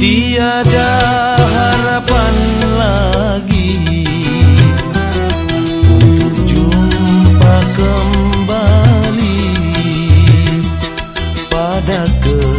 Tiada harapan lagi Untuk jumpa kembali Pada ke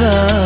sun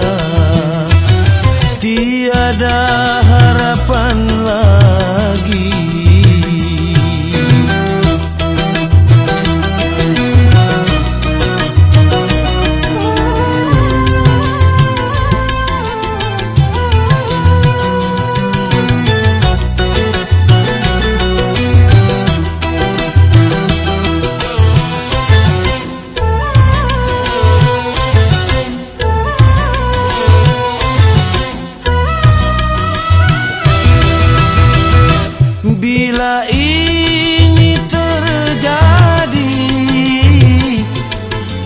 Bila ini terjadi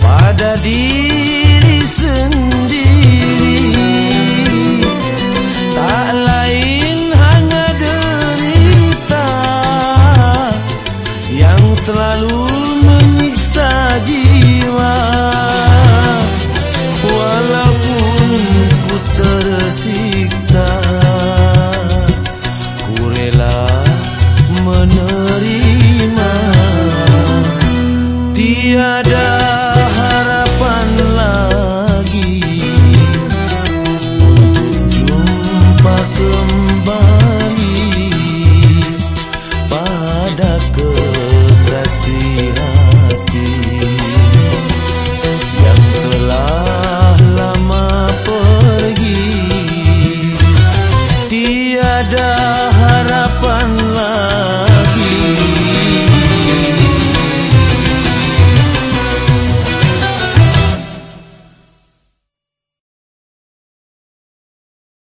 pada diri ada